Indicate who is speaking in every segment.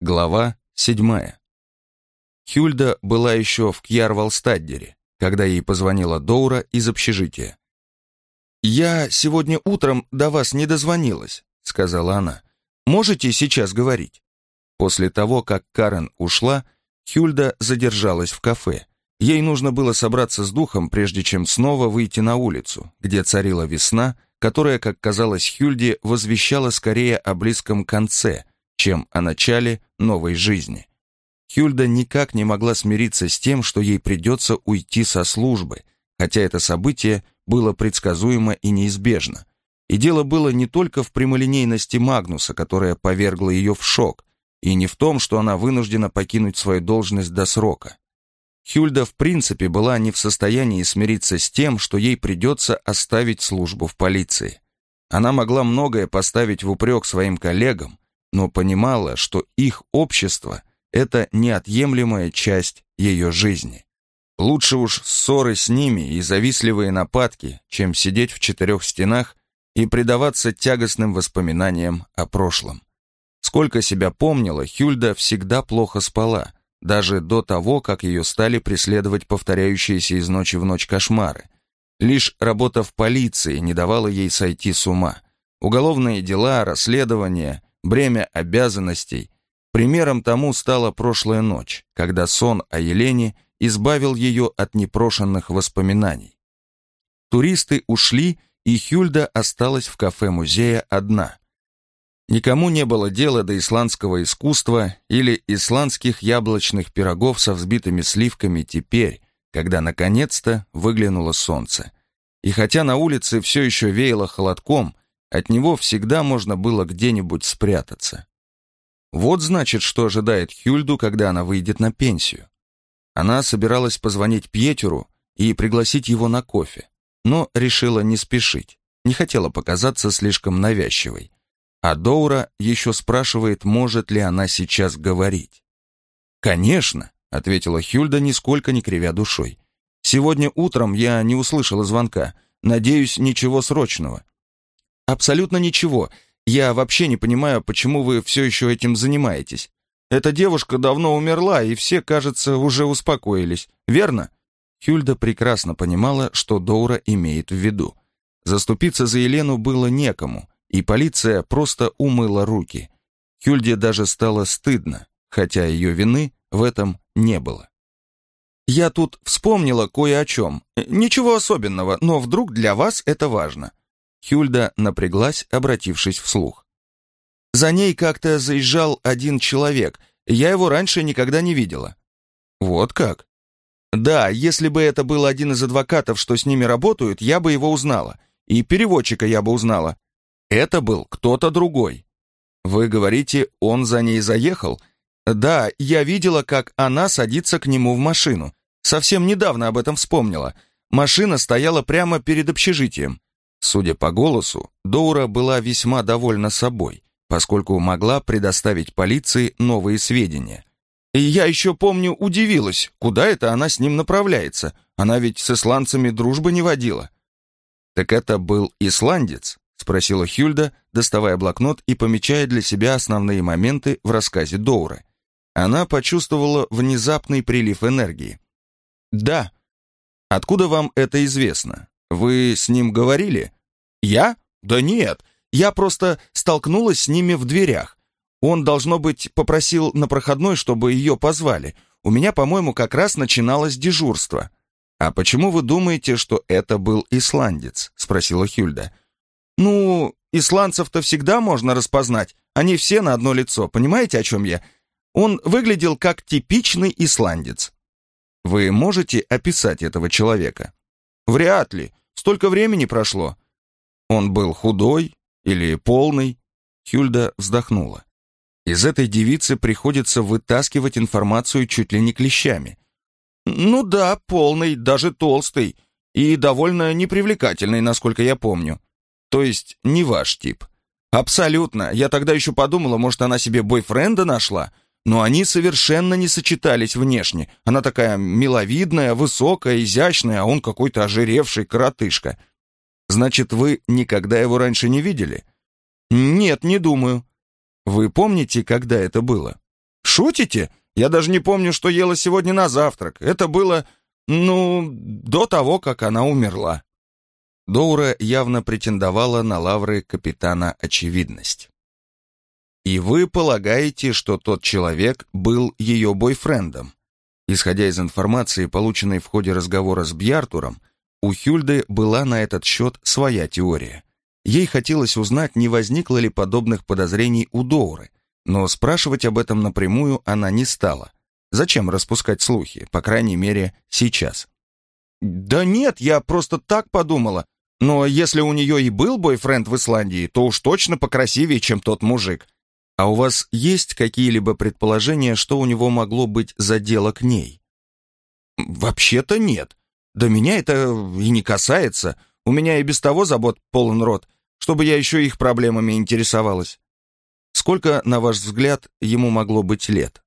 Speaker 1: Глава седьмая. Хюльда была еще в Кьярвалстаддере, когда ей позвонила Доура из общежития. «Я сегодня утром до вас не дозвонилась», — сказала она. «Можете сейчас говорить?» После того, как Карен ушла, Хюльда задержалась в кафе. Ей нужно было собраться с духом, прежде чем снова выйти на улицу, где царила весна, которая, как казалось Хюльде, возвещала скорее о близком конце, чем о начале новой жизни. Хюльда никак не могла смириться с тем, что ей придется уйти со службы, хотя это событие было предсказуемо и неизбежно. И дело было не только в прямолинейности Магнуса, которая повергла ее в шок, и не в том, что она вынуждена покинуть свою должность до срока. Хюльда в принципе была не в состоянии смириться с тем, что ей придется оставить службу в полиции. Она могла многое поставить в упрек своим коллегам, но понимала, что их общество — это неотъемлемая часть ее жизни. Лучше уж ссоры с ними и завистливые нападки, чем сидеть в четырех стенах и предаваться тягостным воспоминаниям о прошлом. Сколько себя помнила, Хюльда всегда плохо спала, даже до того, как ее стали преследовать повторяющиеся из ночи в ночь кошмары. Лишь работа в полиции не давала ей сойти с ума. Уголовные дела, расследования, бремя обязанностей. Примером тому стала прошлая ночь, когда сон о Елене избавил ее от непрошенных воспоминаний. Туристы ушли, и Хюльда осталась в кафе-музея одна. Никому не было дела до исландского искусства или исландских яблочных пирогов со взбитыми сливками теперь, когда наконец-то выглянуло солнце. И хотя на улице все еще веяло холодком, от него всегда можно было где-нибудь спрятаться. Вот значит, что ожидает Хюльду, когда она выйдет на пенсию. Она собиралась позвонить Пьетеру и пригласить его на кофе, но решила не спешить, не хотела показаться слишком навязчивой. А Доура еще спрашивает, может ли она сейчас говорить. «Конечно», — ответила Хюльда, нисколько не кривя душой. «Сегодня утром я не услышала звонка. Надеюсь, ничего срочного». «Абсолютно ничего. Я вообще не понимаю, почему вы все еще этим занимаетесь. Эта девушка давно умерла, и все, кажется, уже успокоились. Верно?» Хюльда прекрасно понимала, что Доура имеет в виду. Заступиться за Елену было некому — и полиция просто умыла руки. Хюльде даже стало стыдно, хотя ее вины в этом не было. «Я тут вспомнила кое о чем. Ничего особенного, но вдруг для вас это важно». Хюльда напряглась, обратившись вслух. «За ней как-то заезжал один человек. Я его раньше никогда не видела». «Вот как?» «Да, если бы это был один из адвокатов, что с ними работают, я бы его узнала. И переводчика я бы узнала. Это был кто-то другой. Вы говорите, он за ней заехал? Да, я видела, как она садится к нему в машину. Совсем недавно об этом вспомнила. Машина стояла прямо перед общежитием. Судя по голосу, Доура была весьма довольна собой, поскольку могла предоставить полиции новые сведения. И я еще помню, удивилась, куда это она с ним направляется. Она ведь с исландцами дружбы не водила. Так это был исландец? — спросила Хюльда, доставая блокнот и помечая для себя основные моменты в рассказе Доуры. Она почувствовала внезапный прилив энергии. «Да. Откуда вам это известно? Вы с ним говорили?» «Я? Да нет. Я просто столкнулась с ними в дверях. Он, должно быть, попросил на проходной, чтобы ее позвали. У меня, по-моему, как раз начиналось дежурство». «А почему вы думаете, что это был исландец?» — спросила Хюльда. «Да». «Ну, исландцев-то всегда можно распознать. Они все на одно лицо, понимаете, о чем я? Он выглядел как типичный исландец». «Вы можете описать этого человека?» «Вряд ли. Столько времени прошло». «Он был худой или полный?» Хюльда вздохнула. «Из этой девицы приходится вытаскивать информацию чуть ли не клещами». «Ну да, полный, даже толстый. И довольно непривлекательный, насколько я помню». То есть не ваш тип. Абсолютно. Я тогда еще подумала, может, она себе бойфренда нашла. Но они совершенно не сочетались внешне. Она такая миловидная, высокая, изящная, а он какой-то ожиревший коротышка. Значит, вы никогда его раньше не видели? Нет, не думаю. Вы помните, когда это было? Шутите? Я даже не помню, что ела сегодня на завтрак. Это было, ну, до того, как она умерла». Доура явно претендовала на лавры капитана «Очевидность». «И вы полагаете, что тот человек был ее бойфрендом?» Исходя из информации, полученной в ходе разговора с Бьяртуром, у Хюльды была на этот счет своя теория. Ей хотелось узнать, не возникло ли подобных подозрений у Доуры, но спрашивать об этом напрямую она не стала. Зачем распускать слухи, по крайней мере, сейчас? «Да нет, я просто так подумала. Но если у нее и был бойфренд в Исландии, то уж точно покрасивее, чем тот мужик. А у вас есть какие-либо предположения, что у него могло быть за дело к ней?» «Вообще-то нет. Да меня это и не касается. У меня и без того забот полон рот, чтобы я еще их проблемами интересовалась. Сколько, на ваш взгляд, ему могло быть лет?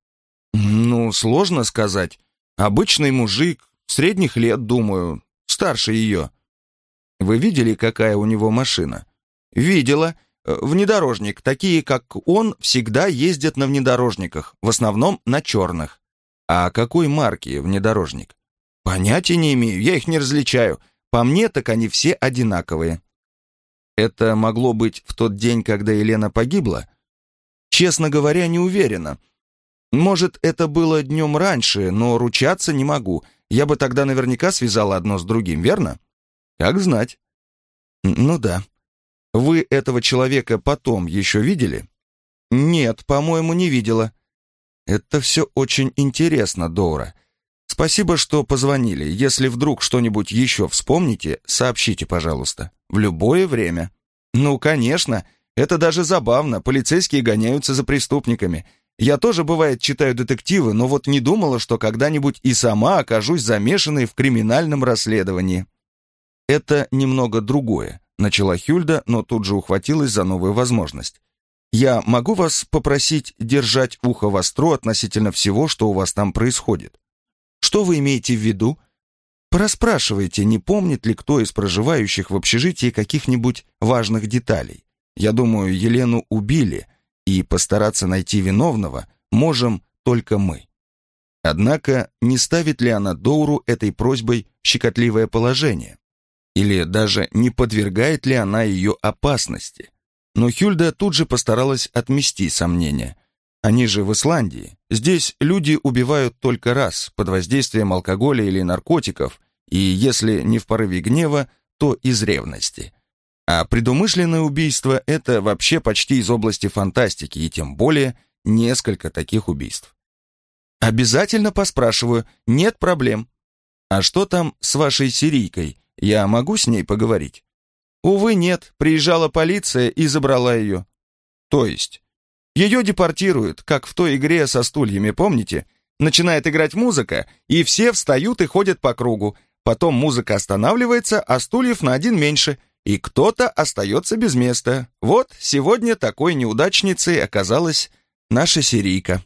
Speaker 1: Ну, сложно сказать. Обычный мужик, средних лет, думаю, старше ее. Вы видели, какая у него машина? Видела. Э, внедорожник. Такие, как он, всегда ездят на внедорожниках, в основном на черных. А какой марки внедорожник? Понятия не имею, я их не различаю. По мне, так они все одинаковые. Это могло быть в тот день, когда Елена погибла? Честно говоря, не уверена. Может, это было днем раньше, но ручаться не могу. Я бы тогда наверняка связала одно с другим, верно? Как знать. Ну да. Вы этого человека потом еще видели? Нет, по-моему, не видела. Это все очень интересно, Дора. Спасибо, что позвонили. Если вдруг что-нибудь еще вспомните, сообщите, пожалуйста. В любое время. Ну, конечно. Это даже забавно. Полицейские гоняются за преступниками. Я тоже, бывает, читаю детективы, но вот не думала, что когда-нибудь и сама окажусь замешанной в криминальном расследовании. Это немного другое, начала Хюльда, но тут же ухватилась за новую возможность. Я могу вас попросить держать ухо востро относительно всего, что у вас там происходит? Что вы имеете в виду? Проспрашивайте, не помнит ли кто из проживающих в общежитии каких-нибудь важных деталей. Я думаю, Елену убили, и постараться найти виновного можем только мы. Однако, не ставит ли она Доуру этой просьбой щекотливое положение? Или даже не подвергает ли она ее опасности? Но Хюльда тут же постаралась отмести сомнения. Они же в Исландии. Здесь люди убивают только раз, под воздействием алкоголя или наркотиков, и если не в порыве гнева, то из ревности. А предумышленное убийство – это вообще почти из области фантастики, и тем более несколько таких убийств. Обязательно поспрашиваю, нет проблем. А что там с вашей сирийкой? Я могу с ней поговорить? Увы, нет, приезжала полиция и забрала ее. То есть? Ее депортируют, как в той игре со стульями, помните? Начинает играть музыка, и все встают и ходят по кругу. Потом музыка останавливается, а стульев на один меньше, и кто-то остается без места. Вот сегодня такой неудачницей оказалась наша сирийка.